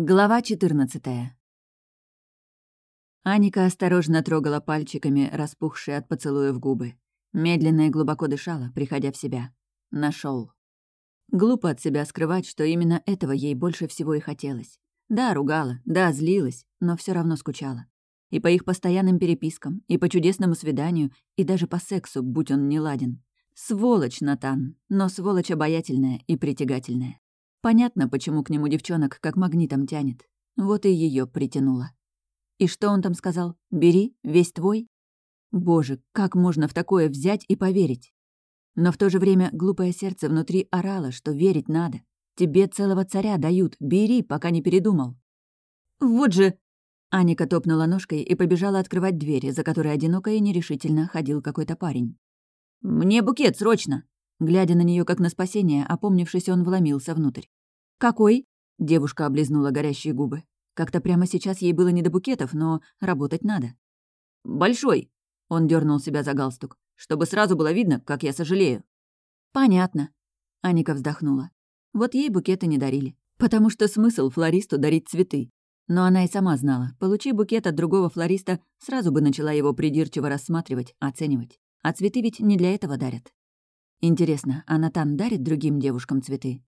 Глава 14 Аника осторожно трогала пальчиками распухшие от поцелуев губы. Медленно и глубоко дышала, приходя в себя. Нашел. Глупо от себя скрывать, что именно этого ей больше всего и хотелось. Да, ругала, да, злилась, но все равно скучала. И по их постоянным перепискам, и по чудесному свиданию, и даже по сексу, будь он не ладен. Сволочь, Натан, но сволочь обаятельная и притягательная. Понятно, почему к нему девчонок как магнитом тянет. Вот и ее притянуло. И что он там сказал? «Бери, весь твой?» Боже, как можно в такое взять и поверить? Но в то же время глупое сердце внутри орало, что верить надо. Тебе целого царя дают, бери, пока не передумал. «Вот же!» Аника топнула ножкой и побежала открывать двери, за которой одиноко и нерешительно ходил какой-то парень. «Мне букет, срочно!» Глядя на нее как на спасение, опомнившись, он вломился внутрь. «Какой?» — девушка облизнула горящие губы. Как-то прямо сейчас ей было не до букетов, но работать надо. «Большой!» — он дернул себя за галстук. «Чтобы сразу было видно, как я сожалею». «Понятно», — Аника вздохнула. Вот ей букеты не дарили. Потому что смысл флористу дарить цветы. Но она и сама знала, получи букет от другого флориста, сразу бы начала его придирчиво рассматривать, оценивать. А цветы ведь не для этого дарят. Интересно, а Натан дарит другим девушкам цветы?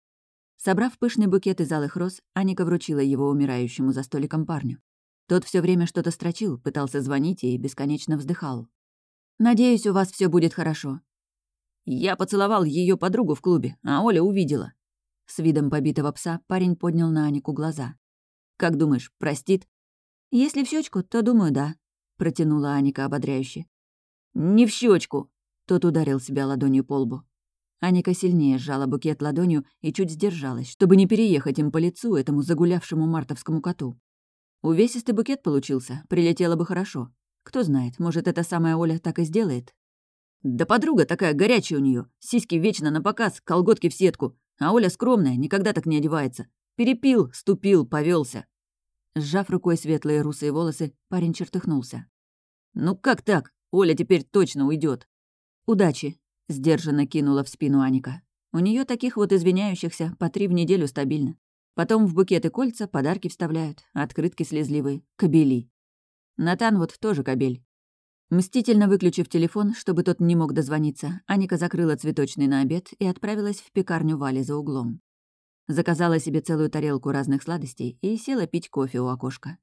Собрав пышный букет из алых роз, Аника вручила его умирающему за столиком парню. Тот все время что-то строчил, пытался звонить и бесконечно вздыхал. «Надеюсь, у вас все будет хорошо». «Я поцеловал ее подругу в клубе, а Оля увидела». С видом побитого пса парень поднял на Анику глаза. «Как думаешь, простит?» «Если в щечку, то, думаю, да», — протянула Аника ободряюще. «Не в щечку, тот ударил себя ладонью по лбу. Аника сильнее сжала букет ладонью и чуть сдержалась, чтобы не переехать им по лицу этому загулявшему мартовскому коту. Увесистый букет получился, прилетело бы хорошо. Кто знает, может, эта самая Оля так и сделает? Да подруга такая горячая у нее, сиськи вечно на показ, колготки в сетку, а Оля скромная, никогда так не одевается. Перепил, ступил, повелся. Сжав рукой светлые русые волосы, парень чертыхнулся. «Ну как так? Оля теперь точно уйдет. «Удачи», — сдержанно кинула в спину Аника. У нее таких вот извиняющихся по три в неделю стабильно. Потом в букеты кольца подарки вставляют, открытки слезливые, кобели. Натан вот тоже кобель. Мстительно выключив телефон, чтобы тот не мог дозвониться, Аника закрыла цветочный на обед и отправилась в пекарню Вали за углом. Заказала себе целую тарелку разных сладостей и села пить кофе у окошка.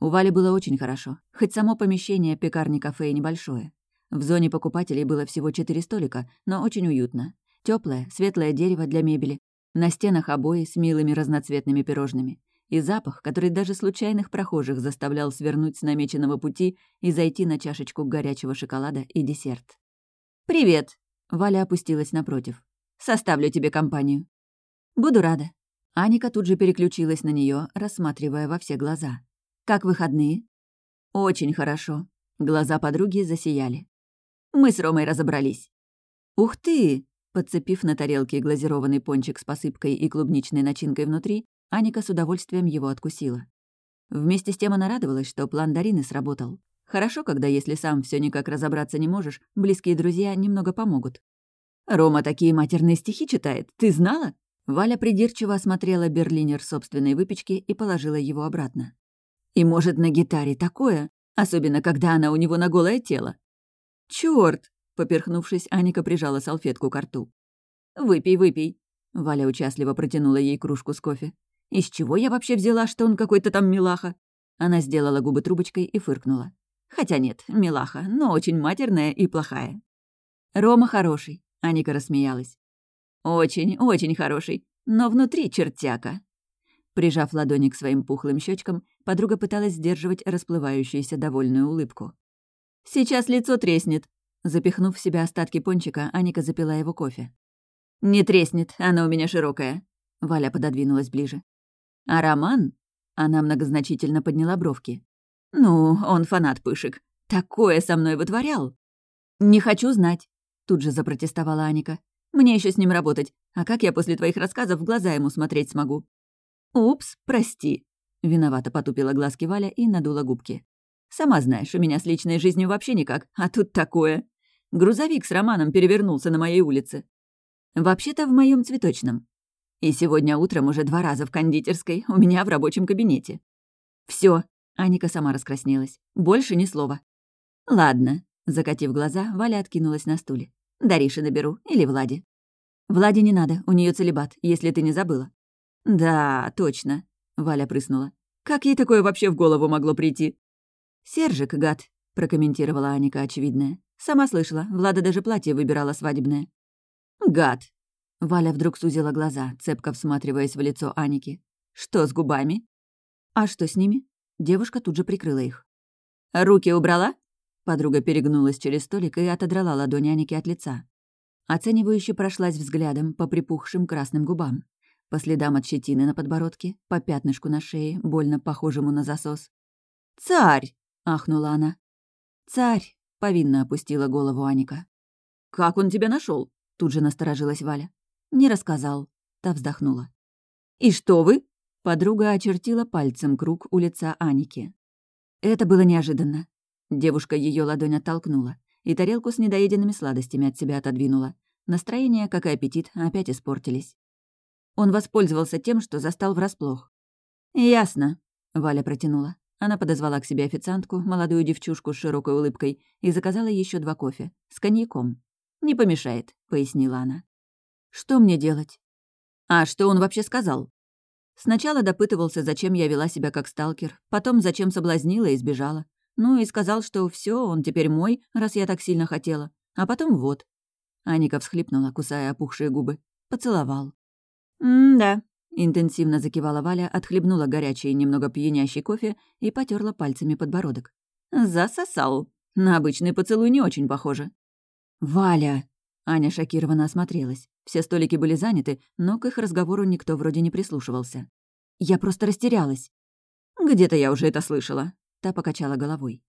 У Вали было очень хорошо, хоть само помещение пекарни-кафе и небольшое. В зоне покупателей было всего четыре столика, но очень уютно. Теплое, светлое дерево для мебели. На стенах обои с милыми разноцветными пирожными. И запах, который даже случайных прохожих заставлял свернуть с намеченного пути и зайти на чашечку горячего шоколада и десерт. «Привет!» — Валя опустилась напротив. «Составлю тебе компанию». «Буду рада». Аника тут же переключилась на нее, рассматривая во все глаза. «Как выходные?» «Очень хорошо». Глаза подруги засияли. Мы с Ромой разобрались». «Ух ты!» Подцепив на тарелке глазированный пончик с посыпкой и клубничной начинкой внутри, Аника с удовольствием его откусила. Вместе с тем она радовалась, что план Дарины сработал. Хорошо, когда, если сам все никак разобраться не можешь, близкие друзья немного помогут. «Рома такие матерные стихи читает, ты знала?» Валя придирчиво осмотрела берлинер собственной выпечки и положила его обратно. «И может на гитаре такое, особенно когда она у него на голое тело. «Чёрт!» — поперхнувшись, Аника прижала салфетку к рту. «Выпей, выпей!» — Валя участливо протянула ей кружку с кофе. «Из чего я вообще взяла, что он какой-то там милаха?» Она сделала губы трубочкой и фыркнула. «Хотя нет, милаха, но очень матерная и плохая». «Рома хороший», — Аника рассмеялась. «Очень, очень хороший, но внутри чертяка». Прижав ладони к своим пухлым щечкам, подруга пыталась сдерживать расплывающуюся довольную улыбку. «Сейчас лицо треснет». Запихнув в себя остатки пончика, Аника запила его кофе. «Не треснет, она у меня широкая. Валя пододвинулась ближе. «А Роман?» Она многозначительно подняла бровки. «Ну, он фанат пышек. Такое со мной вытворял!» «Не хочу знать», — тут же запротестовала Аника. «Мне еще с ним работать. А как я после твоих рассказов в глаза ему смотреть смогу?» «Упс, прости», — виновато потупила глазки Валя и надула губки. Сама знаешь, у меня с личной жизнью вообще никак, а тут такое. Грузовик с Романом перевернулся на моей улице. Вообще-то в моем цветочном. И сегодня утром уже два раза в кондитерской, у меня в рабочем кабинете. Все, Аника сама раскраснелась. Больше ни слова. Ладно, закатив глаза, Валя откинулась на стуле. Дариши наберу или Влади. Влади не надо, у нее целебат, если ты не забыла. Да, точно, Валя прыснула. Как ей такое вообще в голову могло прийти? Сержик, гад, прокомментировала Аника очевидное. Сама слышала, Влада даже платье выбирала свадебное. Гад. Валя вдруг сузила глаза, цепко всматриваясь в лицо Аники. Что с губами? А что с ними? Девушка тут же прикрыла их. «Руки убрала?» Подруга перегнулась через столик и отодрала ладонь Аники от лица. Оценивающе прошлась взглядом по припухшим красным губам, по следам от щетины на подбородке, по пятнышку на шее, больно похожему на засос. «Царь!» — ахнула она. «Царь!» — повинно опустила голову Аника. «Как он тебя нашел? тут же насторожилась Валя. «Не рассказал». Та вздохнула. «И что вы?» Подруга очертила пальцем круг у лица Аники. Это было неожиданно. Девушка ее ладонь оттолкнула и тарелку с недоеденными сладостями от себя отодвинула. Настроение, как и аппетит, опять испортились. Он воспользовался тем, что застал врасплох. «Ясно», — Валя протянула. Она подозвала к себе официантку, молодую девчушку с широкой улыбкой, и заказала еще два кофе с коньяком. «Не помешает», — пояснила она. «Что мне делать?» «А что он вообще сказал?» Сначала допытывался, зачем я вела себя как сталкер, потом зачем соблазнила и сбежала. Ну и сказал, что все, он теперь мой, раз я так сильно хотела. А потом вот. Аника всхлипнула, кусая опухшие губы. Поцеловал. «М-да», — интенсивно закивала Валя, отхлебнула горячий, немного пьянящий кофе и потерла пальцами подбородок. «Засосал. На обычный поцелуй не очень похоже». «Валя!» Аня шокированно осмотрелась. Все столики были заняты, но к их разговору никто вроде не прислушивался. «Я просто растерялась». «Где-то я уже это слышала», — та покачала головой.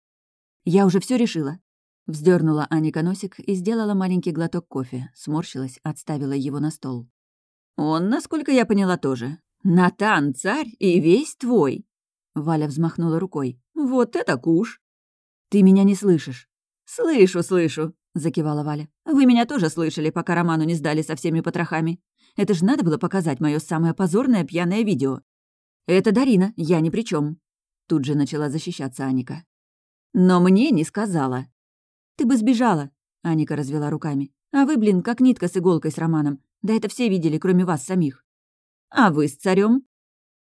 «Я уже все решила». Вздернула Аника носик и сделала маленький глоток кофе, сморщилась, отставила его на стол. «Он, насколько я поняла, тоже. Натан, царь и весь твой!» Валя взмахнула рукой. «Вот это куш!» «Ты меня не слышишь». «Слышу, слышу», — закивала Валя. «Вы меня тоже слышали, пока Роману не сдали со всеми потрохами. Это же надо было показать мое самое позорное пьяное видео». «Это Дарина, я ни при чем. Тут же начала защищаться Аника. «Но мне не сказала». «Ты бы сбежала», — Аника развела руками. «А вы, блин, как нитка с иголкой с Романом. Да это все видели, кроме вас самих». «А вы с царем?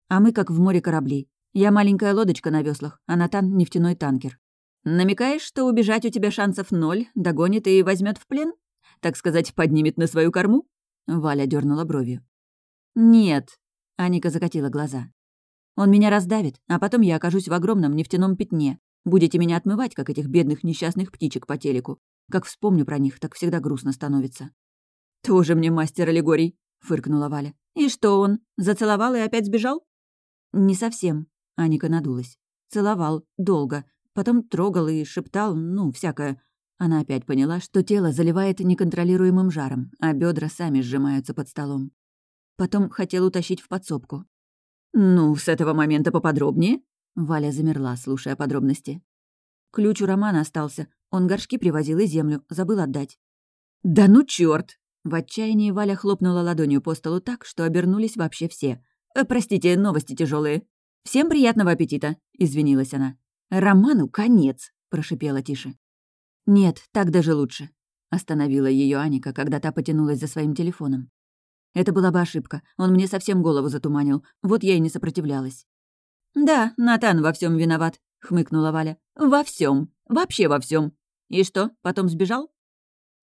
«А мы как в море корабли. Я маленькая лодочка на веслах, а Натан — нефтяной танкер. Намекаешь, что убежать у тебя шансов ноль, догонит и возьмет в плен? Так сказать, поднимет на свою корму?» Валя дернула бровью. «Нет», — Аника закатила глаза. «Он меня раздавит, а потом я окажусь в огромном нефтяном пятне. Будете меня отмывать, как этих бедных несчастных птичек по телеку. Как вспомню про них, так всегда грустно становится». «Тоже мне мастер аллегорий», — фыркнула Валя. «И что он? Зацеловал и опять сбежал?» «Не совсем», — Аника надулась. «Целовал. Долго. Потом трогал и шептал, ну, всякое. Она опять поняла, что тело заливает неконтролируемым жаром, а бедра сами сжимаются под столом. Потом хотел утащить в подсобку. «Ну, с этого момента поподробнее?» Валя замерла, слушая подробности. Ключ у Романа остался. Он горшки привозил и землю, забыл отдать. «Да ну чёрт!» В отчаянии Валя хлопнула ладонью по столу так, что обернулись вообще все. «Э, «Простите, новости тяжелые. Всем приятного аппетита!» — извинилась она. «Роману конец», — прошипела тише. «Нет, так даже лучше», — остановила ее Аника, когда та потянулась за своим телефоном. «Это была бы ошибка. Он мне совсем голову затуманил. Вот я и не сопротивлялась». «Да, Натан во всем виноват», — хмыкнула Валя. «Во всем, Вообще во всем. И что, потом сбежал?»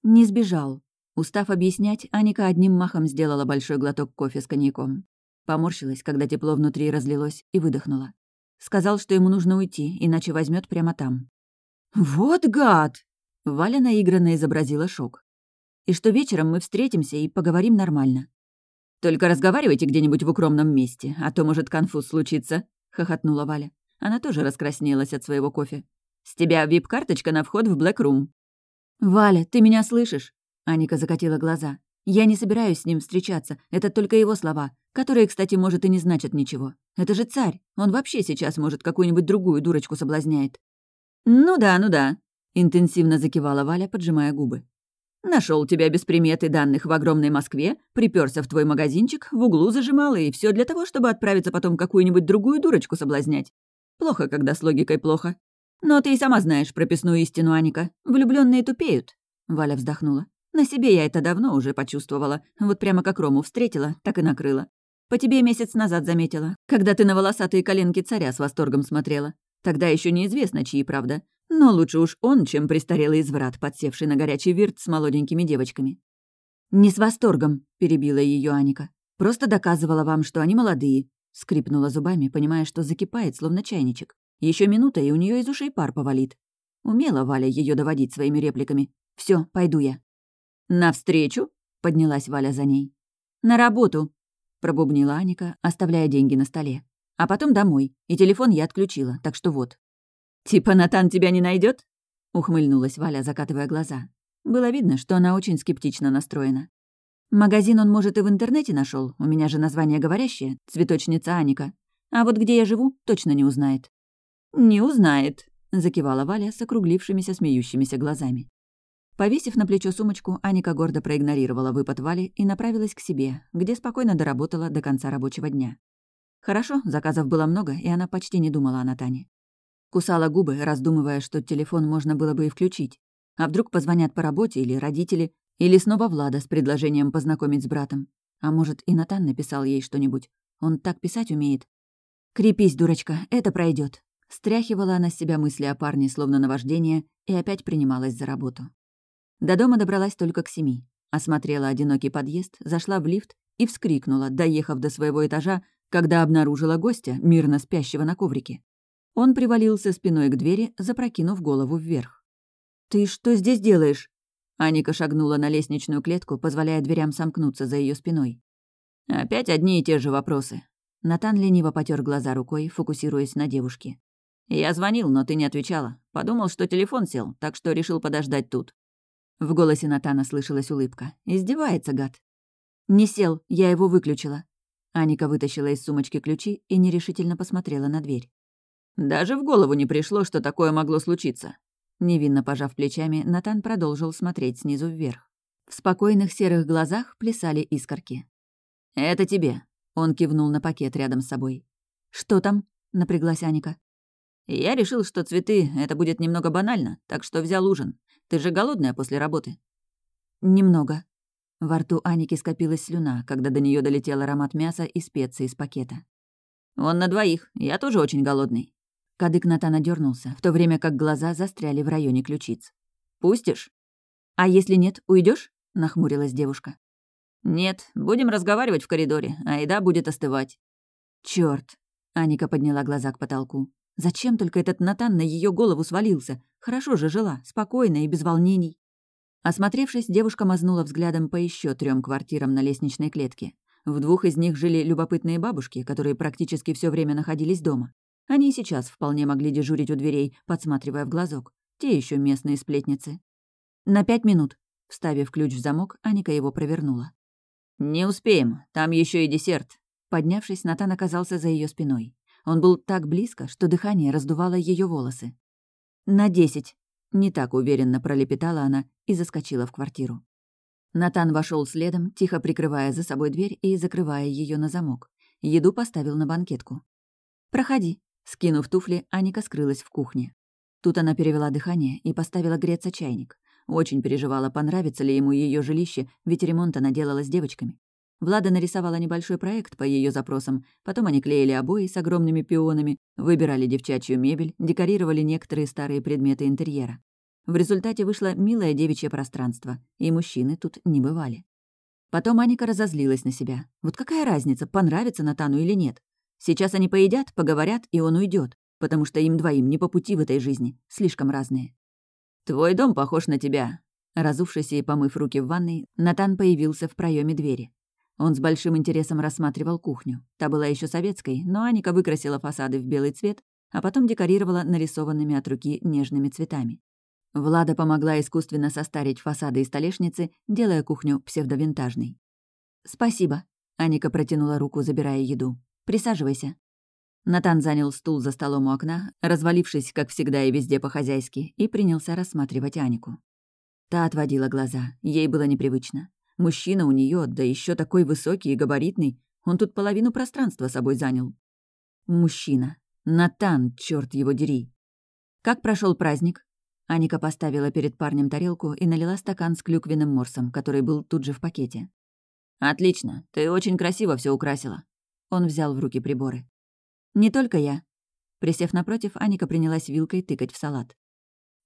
«Не сбежал». Устав объяснять, Аника одним махом сделала большой глоток кофе с коньяком. Поморщилась, когда тепло внутри разлилось, и выдохнула. Сказал, что ему нужно уйти, иначе возьмет прямо там. «Вот гад!» Валя наигранно изобразила шок. «И что вечером мы встретимся и поговорим нормально». «Только разговаривайте где-нибудь в укромном месте, а то может конфуз случиться», — хохотнула Валя. Она тоже раскраснелась от своего кофе. «С тебя вип-карточка на вход в Блэк Рум». «Валя, ты меня слышишь?» Аника закатила глаза. «Я не собираюсь с ним встречаться, это только его слова которые, кстати, может и не значат ничего. Это же царь, он вообще сейчас, может, какую-нибудь другую дурочку соблазняет. «Ну да, ну да», — интенсивно закивала Валя, поджимая губы. Нашел тебя без приметы данных в огромной Москве, приперся в твой магазинчик, в углу зажимал, и все для того, чтобы отправиться потом какую-нибудь другую дурочку соблазнять. Плохо, когда с логикой плохо. Но ты и сама знаешь прописную истину, Аника. Влюбленные тупеют. Валя вздохнула. На себе я это давно уже почувствовала. Вот прямо как Рому встретила, так и накрыла. По тебе месяц назад заметила, когда ты на волосатые коленки царя с восторгом смотрела. Тогда еще неизвестно, чьи правда. Но лучше уж он, чем престарелый изврат, подсевший на горячий вирт с молоденькими девочками. «Не с восторгом», — перебила ее Аника. «Просто доказывала вам, что они молодые», — скрипнула зубами, понимая, что закипает, словно чайничек. Еще минута, и у нее из ушей пар повалит. Умела Валя ее доводить своими репликами. Все, пойду я. «Навстречу?» — поднялась Валя за ней. «На работу», — пробубнила Аника, оставляя деньги на столе. «А потом домой, и телефон я отключила, так что вот». «Типа Натан тебя не найдет? ухмыльнулась Валя, закатывая глаза. Было видно, что она очень скептично настроена. «Магазин он, может, и в интернете нашел. у меня же название говорящее, цветочница Аника. А вот где я живу, точно не узнает». «Не узнает», — закивала Валя с округлившимися смеющимися глазами. Повесив на плечо сумочку, Аника гордо проигнорировала выпад Вали и направилась к себе, где спокойно доработала до конца рабочего дня. Хорошо, заказов было много, и она почти не думала о Натане. Кусала губы, раздумывая, что телефон можно было бы и включить. А вдруг позвонят по работе или родители, или снова Влада с предложением познакомить с братом. А может, и Натан написал ей что-нибудь. Он так писать умеет. «Крепись, дурочка, это пройдет. Стряхивала она с себя мысли о парне, словно наваждение, и опять принималась за работу. До дома добралась только к семи. Осмотрела одинокий подъезд, зашла в лифт и вскрикнула, доехав до своего этажа, когда обнаружила гостя, мирно спящего на коврике. Он привалился спиной к двери, запрокинув голову вверх. «Ты что здесь делаешь?» Аника шагнула на лестничную клетку, позволяя дверям сомкнуться за ее спиной. «Опять одни и те же вопросы». Натан лениво потер глаза рукой, фокусируясь на девушке. «Я звонил, но ты не отвечала. Подумал, что телефон сел, так что решил подождать тут». В голосе Натана слышалась улыбка. «Издевается, гад». «Не сел, я его выключила». Аника вытащила из сумочки ключи и нерешительно посмотрела на дверь. Даже в голову не пришло, что такое могло случиться. Невинно пожав плечами, Натан продолжил смотреть снизу вверх. В спокойных серых глазах плясали искорки. «Это тебе», — он кивнул на пакет рядом с собой. «Что там?» — напряглась Аника. «Я решил, что цветы — это будет немного банально, так что взял ужин. Ты же голодная после работы?» «Немного». Во рту Аники скопилась слюна, когда до нее долетел аромат мяса и специй из пакета. «Он на двоих. Я тоже очень голодный. Кадык Натана дернулся, в то время как глаза застряли в районе ключиц. «Пустишь?» «А если нет, уйдешь? нахмурилась девушка. «Нет, будем разговаривать в коридоре, а еда будет остывать». Черт! Аника подняла глаза к потолку. «Зачем только этот Натан на ее голову свалился? Хорошо же жила, спокойно и без волнений». Осмотревшись, девушка мазнула взглядом по еще трем квартирам на лестничной клетке. В двух из них жили любопытные бабушки, которые практически все время находились дома. Они и сейчас вполне могли дежурить у дверей, подсматривая в глазок. Те еще местные сплетницы. «На пять минут», — вставив ключ в замок, Аника его провернула. «Не успеем, там еще и десерт». Поднявшись, Натан оказался за ее спиной. Он был так близко, что дыхание раздувало ее волосы. «На десять», — не так уверенно пролепетала она и заскочила в квартиру. Натан вошел следом, тихо прикрывая за собой дверь и закрывая ее на замок. Еду поставил на банкетку. «Проходи», Скинув туфли, Аника скрылась в кухне. Тут она перевела дыхание и поставила греться чайник. Очень переживала, понравится ли ему ее жилище, ведь ремонт она делала с девочками. Влада нарисовала небольшой проект по ее запросам, потом они клеили обои с огромными пионами, выбирали девчачью мебель, декорировали некоторые старые предметы интерьера. В результате вышло милое девичье пространство, и мужчины тут не бывали. Потом Аника разозлилась на себя. Вот какая разница, понравится Натану или нет? Сейчас они поедят, поговорят, и он уйдет, потому что им двоим не по пути в этой жизни, слишком разные. «Твой дом похож на тебя». Разувшись и помыв руки в ванной, Натан появился в проеме двери. Он с большим интересом рассматривал кухню. Та была еще советской, но Аника выкрасила фасады в белый цвет, а потом декорировала нарисованными от руки нежными цветами. Влада помогла искусственно состарить фасады и столешницы, делая кухню псевдовинтажной. «Спасибо», — Аника протянула руку, забирая еду. Присаживайся». Натан занял стул за столом у окна, развалившись, как всегда и везде по-хозяйски, и принялся рассматривать Анику. Та отводила глаза, ей было непривычно. Мужчина у нее, да еще такой высокий и габаритный, он тут половину пространства собой занял. Мужчина. Натан, черт его дери. Как прошел праздник? Аника поставила перед парнем тарелку и налила стакан с клюквенным морсом, который был тут же в пакете. «Отлично, ты очень красиво все украсила». Он взял в руки приборы. «Не только я». Присев напротив, Аника принялась вилкой тыкать в салат.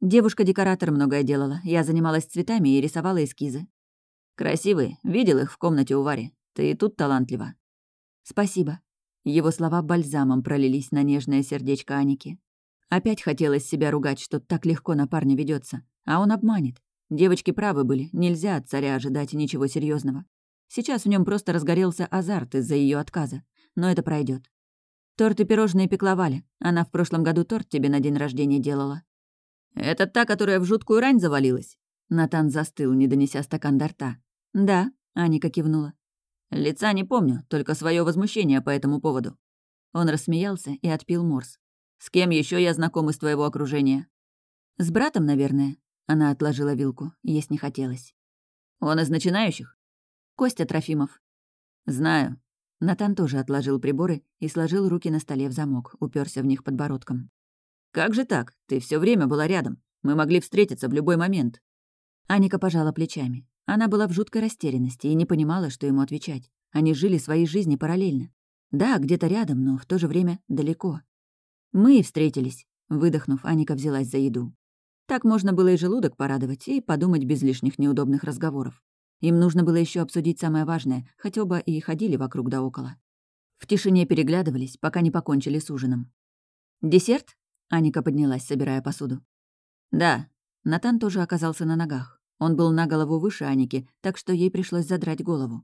Девушка-декоратор многое делала. Я занималась цветами и рисовала эскизы. Красивые, видел их в комнате у Вари. Ты и тут талантлива. Спасибо. Его слова бальзамом пролились на нежное сердечко Аники. Опять хотелось себя ругать, что так легко на парня ведется, а он обманет. Девочки правы были, нельзя от царя ожидать ничего серьезного. Сейчас в нем просто разгорелся азарт из-за ее отказа, но это пройдет. Торт и пирожные пекловали. Она в прошлом году торт тебе на день рождения делала. «Это та, которая в жуткую рань завалилась?» Натан застыл, не донеся стакан до рта. «Да», — Аника кивнула. «Лица не помню, только свое возмущение по этому поводу». Он рассмеялся и отпил морс. С кем еще я знаком из твоего окружения?» «С братом, наверное». Она отложила вилку. Есть не хотелось. «Он из начинающих?» «Костя Трофимов». «Знаю». Натан тоже отложил приборы и сложил руки на столе в замок, уперся в них подбородком. «Как же так? Ты все время была рядом. Мы могли встретиться в любой момент». Аника пожала плечами. Она была в жуткой растерянности и не понимала, что ему отвечать. Они жили своей жизни параллельно. Да, где-то рядом, но в то же время далеко. Мы и встретились. Выдохнув, Аника взялась за еду. Так можно было и желудок порадовать, и подумать без лишних неудобных разговоров. Им нужно было еще обсудить самое важное, хотя оба и ходили вокруг да около. В тишине переглядывались, пока не покончили с ужином. «Десерт?» — Аника поднялась, собирая посуду. «Да». Натан тоже оказался на ногах. Он был на голову выше Аники, так что ей пришлось задрать голову.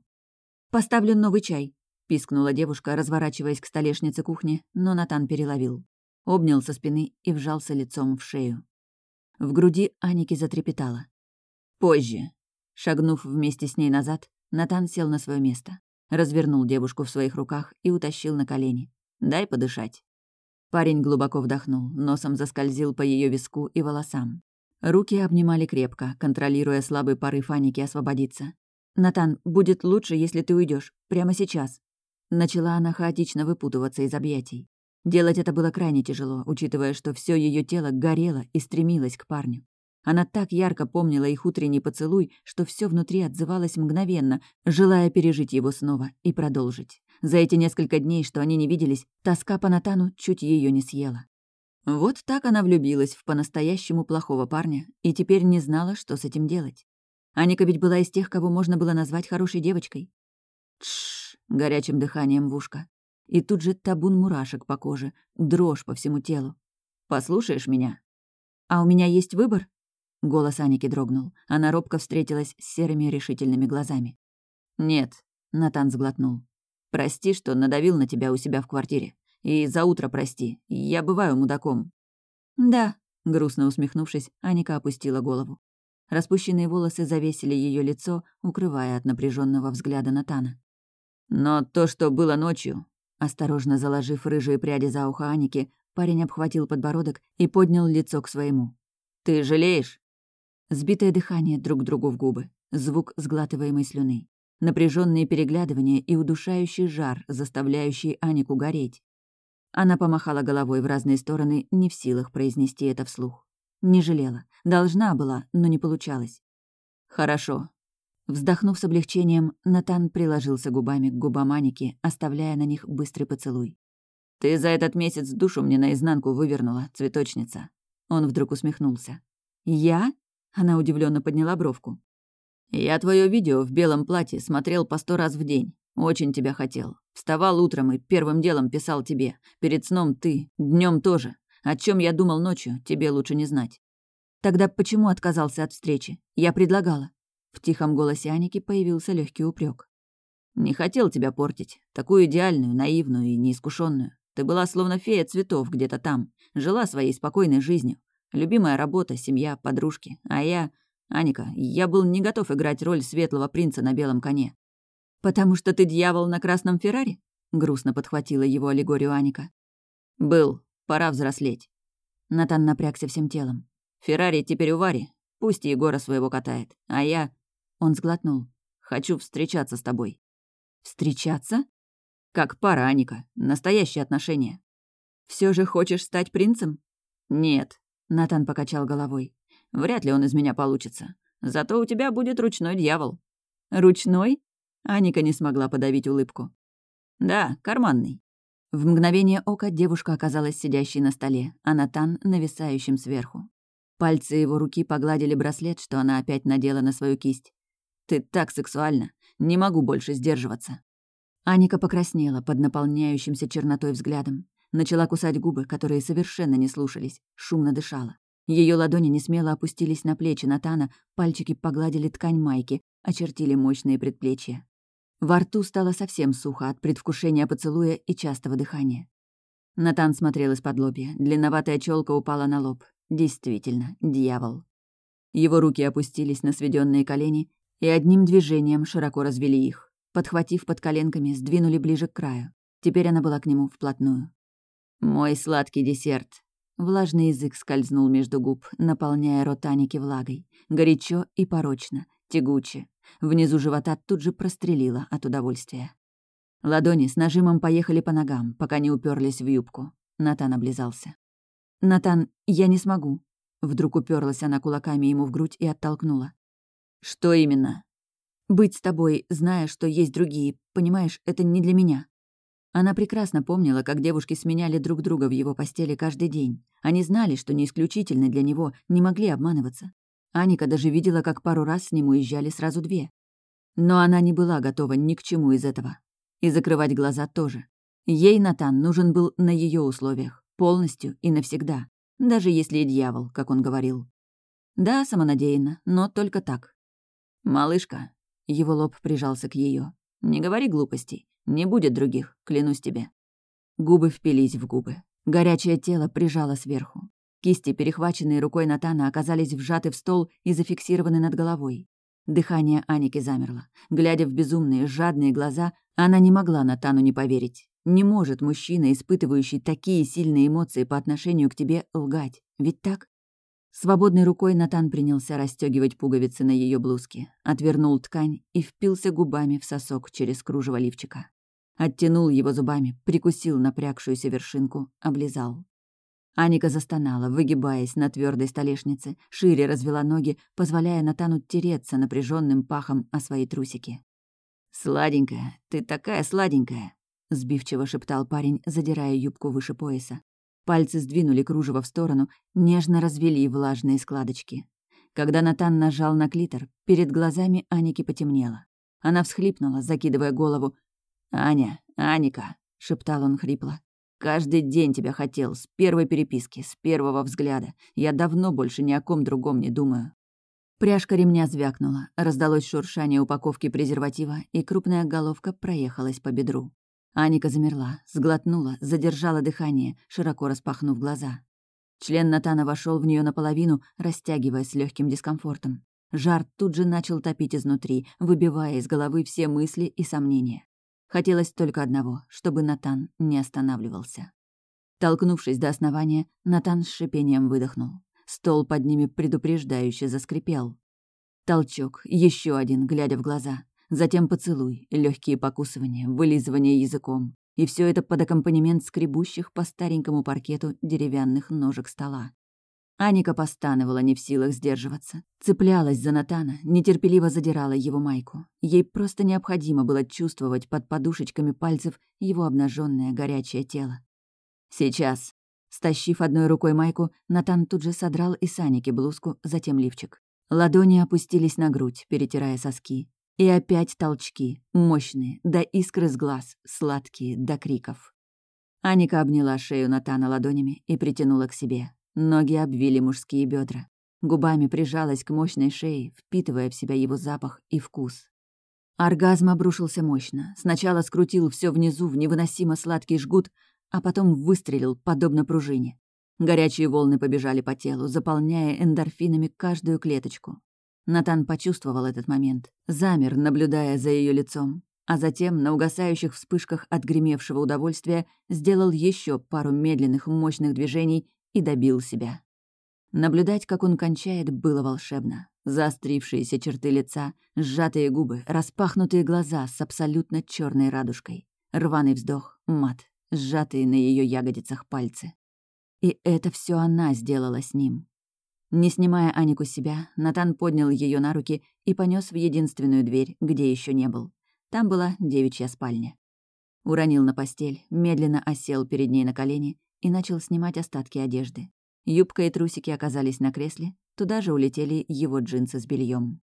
«Поставлю новый чай», — пискнула девушка, разворачиваясь к столешнице кухни, но Натан переловил обнял со спины и вжался лицом в шею. В груди Аники затрепетало. «Позже». Шагнув вместе с ней назад, Натан сел на свое место, развернул девушку в своих руках и утащил на колени. «Дай подышать». Парень глубоко вдохнул, носом заскользил по ее виску и волосам. Руки обнимали крепко, контролируя слабый порыв Аники освободиться. «Натан, будет лучше, если ты уйдешь Прямо сейчас». Начала она хаотично выпутываться из объятий. Делать это было крайне тяжело, учитывая, что все ее тело горело и стремилось к парню. Она так ярко помнила их утренний поцелуй, что все внутри отзывалось мгновенно, желая пережить его снова и продолжить. За эти несколько дней, что они не виделись, тоска по Натану чуть ее не съела. Вот так она влюбилась в по-настоящему плохого парня и теперь не знала, что с этим делать. Аника ведь была из тех, кого можно было назвать хорошей девочкой. Тш, горячим дыханием в ушко. И тут же табун мурашек по коже, дрожь по всему телу. «Послушаешь меня?» «А у меня есть выбор?» Голос Аники дрогнул. Она робко встретилась с серыми решительными глазами. «Нет», — Натан сглотнул. «Прости, что надавил на тебя у себя в квартире. И за утро прости. Я бываю мудаком». «Да», — грустно усмехнувшись, Аника опустила голову. Распущенные волосы завесили ее лицо, укрывая от напряженного взгляда Натана. «Но то, что было ночью, Осторожно заложив рыжие пряди за ухо Аники, парень обхватил подбородок и поднял лицо к своему. «Ты жалеешь?» Сбитое дыхание друг другу в губы, звук сглатываемой слюны, напряженные переглядывания и удушающий жар, заставляющий Анику гореть. Она помахала головой в разные стороны, не в силах произнести это вслух. Не жалела. Должна была, но не получалось. «Хорошо. Вздохнув с облегчением, Натан приложился губами к губам Аники, оставляя на них быстрый поцелуй. «Ты за этот месяц душу мне наизнанку вывернула, цветочница». Он вдруг усмехнулся. «Я?» Она удивленно подняла бровку. «Я твое видео в белом платье смотрел по сто раз в день. Очень тебя хотел. Вставал утром и первым делом писал тебе. Перед сном ты, днем тоже. О чем я думал ночью, тебе лучше не знать». «Тогда почему отказался от встречи? Я предлагала». В тихом голосе Аники появился легкий упрек. «Не хотел тебя портить. Такую идеальную, наивную и неискушенную. Ты была словно фея цветов где-то там. Жила своей спокойной жизнью. Любимая работа, семья, подружки. А я... Аника, я был не готов играть роль светлого принца на белом коне». «Потому что ты дьявол на красном Феррари?» Грустно подхватила его аллегорию Аника. «Был. Пора взрослеть». Натан напрягся всем телом. «Феррари теперь у Вари. Пусть Егора своего катает. А я...» Он сглотнул. «Хочу встречаться с тобой». «Встречаться?» «Как пара, Аника. Настоящие отношения». Все же хочешь стать принцем?» «Нет», — Натан покачал головой. «Вряд ли он из меня получится. Зато у тебя будет ручной дьявол». «Ручной?» Аника не смогла подавить улыбку. «Да, карманный». В мгновение ока девушка оказалась сидящей на столе, а Натан — нависающим сверху. Пальцы его руки погладили браслет, что она опять надела на свою кисть. «Ты так сексуальна. Не могу больше сдерживаться». Аника покраснела под наполняющимся чернотой взглядом. Начала кусать губы, которые совершенно не слушались, шумно дышала. Ее ладони несмело опустились на плечи Натана, пальчики погладили ткань майки, очертили мощные предплечья. Во рту стало совсем сухо от предвкушения поцелуя и частого дыхания. Натан смотрел из-под лобья. Длинноватая челка упала на лоб. Действительно, дьявол. Его руки опустились на сведенные колени и одним движением широко развели их. Подхватив под коленками, сдвинули ближе к краю. Теперь она была к нему вплотную. «Мой сладкий десерт». Влажный язык скользнул между губ, наполняя рот Аники влагой. Горячо и порочно, тягуче. Внизу живота тут же прострелило от удовольствия. Ладони с нажимом поехали по ногам, пока не уперлись в юбку. Натан облизался. «Натан, я не смогу». Вдруг уперлась она кулаками ему в грудь и оттолкнула. «Что именно?» «Быть с тобой, зная, что есть другие, понимаешь, это не для меня». Она прекрасно помнила, как девушки сменяли друг друга в его постели каждый день. Они знали, что не исключительно для него, не могли обманываться. Аника даже видела, как пару раз с ним уезжали сразу две. Но она не была готова ни к чему из этого. И закрывать глаза тоже. Ей Натан нужен был на ее условиях, полностью и навсегда, даже если и дьявол, как он говорил. Да, самонадеянно, но только так. «Малышка», — его лоб прижался к ее, — «не говори глупостей. Не будет других, клянусь тебе». Губы впились в губы. Горячее тело прижало сверху. Кисти, перехваченные рукой Натана, оказались вжаты в стол и зафиксированы над головой. Дыхание Аники замерло. Глядя в безумные, жадные глаза, она не могла Натану не поверить. Не может мужчина, испытывающий такие сильные эмоции по отношению к тебе, лгать. Ведь так? Свободной рукой Натан принялся расстегивать пуговицы на ее блузке, отвернул ткань и впился губами в сосок через кружево лифчика. Оттянул его зубами, прикусил напрягшуюся вершинку, облизал. Аника застонала, выгибаясь на твердой столешнице, шире развела ноги, позволяя Натану тереться напряженным пахом о свои трусики. «Сладенькая, ты такая сладенькая!» — сбивчиво шептал парень, задирая юбку выше пояса. Пальцы сдвинули кружево в сторону, нежно развели влажные складочки. Когда Натан нажал на клитор, перед глазами Аники потемнело. Она всхлипнула, закидывая голову. «Аня, Аника», — шептал он хрипло. «Каждый день тебя хотел, с первой переписки, с первого взгляда. Я давно больше ни о ком другом не думаю». Пряжка ремня звякнула, раздалось шуршание упаковки презерватива, и крупная головка проехалась по бедру. Аника замерла, сглотнула, задержала дыхание, широко распахнув глаза. Член Натана вошел в нее наполовину, растягивая с легким дискомфортом. Жар тут же начал топить изнутри, выбивая из головы все мысли и сомнения. Хотелось только одного, чтобы Натан не останавливался. Толкнувшись до основания, Натан с шипением выдохнул. Стол под ними предупреждающе заскрипел. Толчок, еще один, глядя в глаза. Затем поцелуй, легкие покусывания, вылизывание языком. И все это под аккомпанемент скребущих по старенькому паркету деревянных ножек стола. Аника постановала, не в силах сдерживаться. Цеплялась за Натана, нетерпеливо задирала его майку. Ей просто необходимо было чувствовать под подушечками пальцев его обнаженное горячее тело. «Сейчас». Стащив одной рукой майку, Натан тут же содрал и с Аники блузку, затем лифчик. Ладони опустились на грудь, перетирая соски. И опять толчки, мощные, до искры с глаз, сладкие, до криков. Аника обняла шею Натана ладонями и притянула к себе. Ноги обвили мужские бедра. Губами прижалась к мощной шее, впитывая в себя его запах и вкус. Оргазм обрушился мощно. Сначала скрутил все внизу в невыносимо сладкий жгут, а потом выстрелил, подобно пружине. Горячие волны побежали по телу, заполняя эндорфинами каждую клеточку. Натан почувствовал этот момент, замер, наблюдая за ее лицом, а затем на угасающих вспышках отгремевшего удовольствия сделал еще пару медленных мощных движений и добил себя. Наблюдать, как он кончает, было волшебно. Заострившиеся черты лица, сжатые губы, распахнутые глаза с абсолютно черной радужкой. Рваный вздох, мат, сжатые на ее ягодицах пальцы. И это все она сделала с ним. Не снимая Анику с себя, Натан поднял ее на руки и понес в единственную дверь, где еще не был. Там была девичья спальня. Уронил на постель, медленно осел перед ней на колени и начал снимать остатки одежды. Юбка и трусики оказались на кресле, туда же улетели его джинсы с бельем.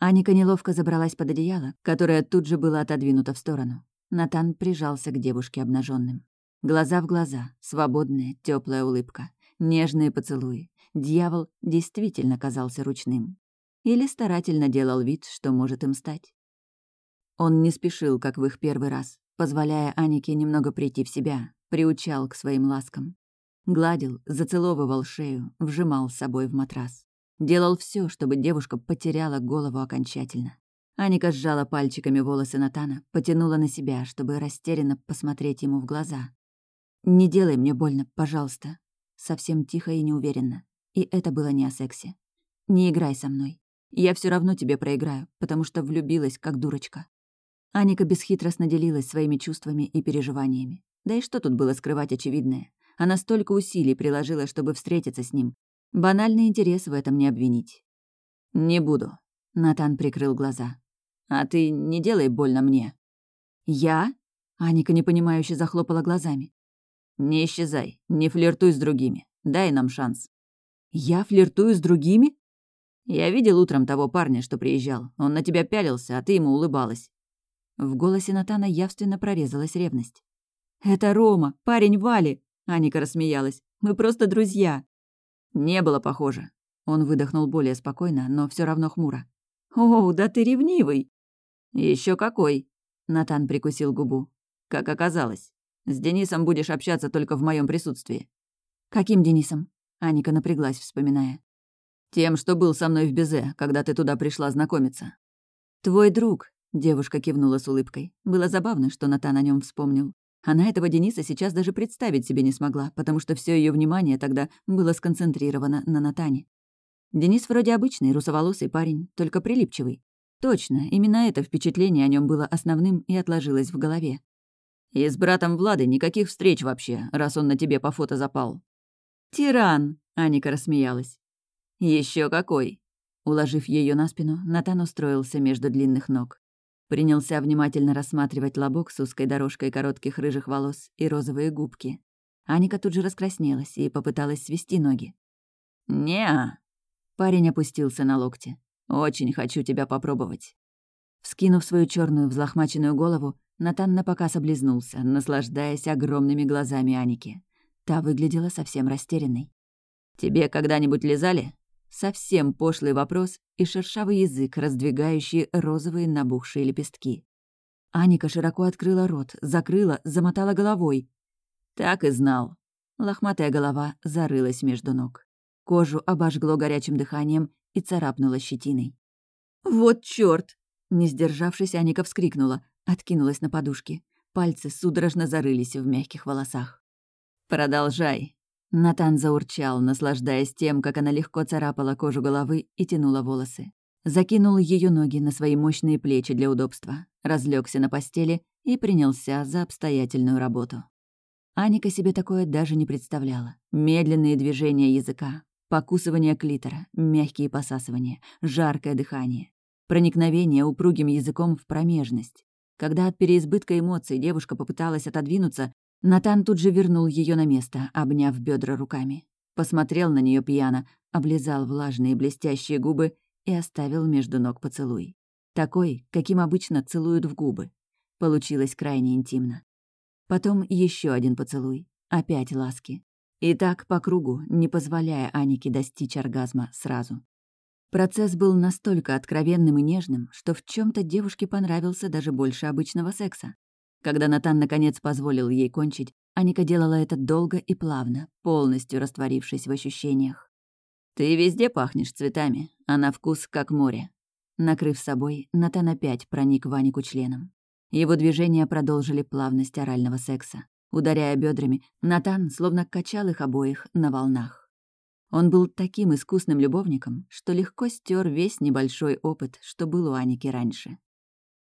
Аника неловко забралась под одеяло, которое тут же было отодвинуто в сторону. Натан прижался к девушке обнаженным. Глаза в глаза, свободная, теплая улыбка, нежные поцелуи. Дьявол действительно казался ручным. Или старательно делал вид, что может им стать. Он не спешил, как в их первый раз, позволяя Анике немного прийти в себя, приучал к своим ласкам. Гладил, зацеловывал шею, вжимал с собой в матрас. Делал все, чтобы девушка потеряла голову окончательно. Аника сжала пальчиками волосы Натана, потянула на себя, чтобы растерянно посмотреть ему в глаза. «Не делай мне больно, пожалуйста». Совсем тихо и неуверенно. И это было не о сексе. «Не играй со мной. Я все равно тебе проиграю, потому что влюбилась, как дурочка». Аника бесхитростно делилась своими чувствами и переживаниями. Да и что тут было скрывать очевидное? Она столько усилий приложила, чтобы встретиться с ним. Банальный интерес в этом не обвинить. «Не буду», — Натан прикрыл глаза. «А ты не делай больно мне». «Я?» — Аника непонимающе захлопала глазами. «Не исчезай, не флиртуй с другими. Дай нам шанс». «Я флиртую с другими?» «Я видел утром того парня, что приезжал. Он на тебя пялился, а ты ему улыбалась». В голосе Натана явственно прорезалась ревность. «Это Рома, парень Вали!» Аника рассмеялась. «Мы просто друзья». «Не было похоже». Он выдохнул более спокойно, но все равно хмуро. «О, да ты ревнивый!» Еще какой!» Натан прикусил губу. «Как оказалось. С Денисом будешь общаться только в моем присутствии». «Каким Денисом?» Аника напряглась, вспоминая. «Тем, что был со мной в Безе, когда ты туда пришла знакомиться». «Твой друг», — девушка кивнула с улыбкой. Было забавно, что Натан о нем вспомнил. Она этого Дениса сейчас даже представить себе не смогла, потому что все ее внимание тогда было сконцентрировано на Натане. Денис вроде обычный, русоволосый парень, только прилипчивый. Точно, именно это впечатление о нем было основным и отложилось в голове. «И с братом Влады никаких встреч вообще, раз он на тебе по фото запал». «Тиран!» — Аника рассмеялась. Еще какой!» Уложив ее на спину, Натан устроился между длинных ног. Принялся внимательно рассматривать лобок с узкой дорожкой коротких рыжих волос и розовые губки. Аника тут же раскраснелась и попыталась свести ноги. не Парень опустился на локте. «Очень хочу тебя попробовать». Вскинув свою черную взлохмаченную голову, Натан напоказ облизнулся, наслаждаясь огромными глазами Аники. Та выглядела совсем растерянной. «Тебе когда-нибудь лизали?» Совсем пошлый вопрос и шершавый язык, раздвигающий розовые набухшие лепестки. Аника широко открыла рот, закрыла, замотала головой. Так и знал. Лохматая голова зарылась между ног. Кожу обожгло горячим дыханием и царапнула щетиной. «Вот чёрт!» Не сдержавшись, Аника вскрикнула, откинулась на подушки. Пальцы судорожно зарылись в мягких волосах. «Продолжай», Натан заурчал, наслаждаясь тем, как она легко царапала кожу головы и тянула волосы. Закинул ее ноги на свои мощные плечи для удобства, разлегся на постели и принялся за обстоятельную работу. Аника себе такое даже не представляла. Медленные движения языка, покусывание клитора, мягкие посасывания, жаркое дыхание, проникновение упругим языком в промежность. Когда от переизбытка эмоций девушка попыталась отодвинуться, Натан тут же вернул ее на место, обняв бедра руками. Посмотрел на нее пьяно, облизал влажные блестящие губы и оставил между ног поцелуй. Такой, каким обычно целуют в губы. Получилось крайне интимно. Потом еще один поцелуй, опять ласки. И так по кругу, не позволяя Анике достичь оргазма сразу. Процесс был настолько откровенным и нежным, что в чем то девушке понравился даже больше обычного секса. Когда Натан наконец позволил ей кончить, Аника делала это долго и плавно, полностью растворившись в ощущениях. «Ты везде пахнешь цветами, а на вкус как море». Накрыв собой, Натан опять проник в Анику членом. Его движения продолжили плавность орального секса. Ударяя бедрами, Натан словно качал их обоих на волнах. Он был таким искусным любовником, что легко стер весь небольшой опыт, что был у Аники раньше.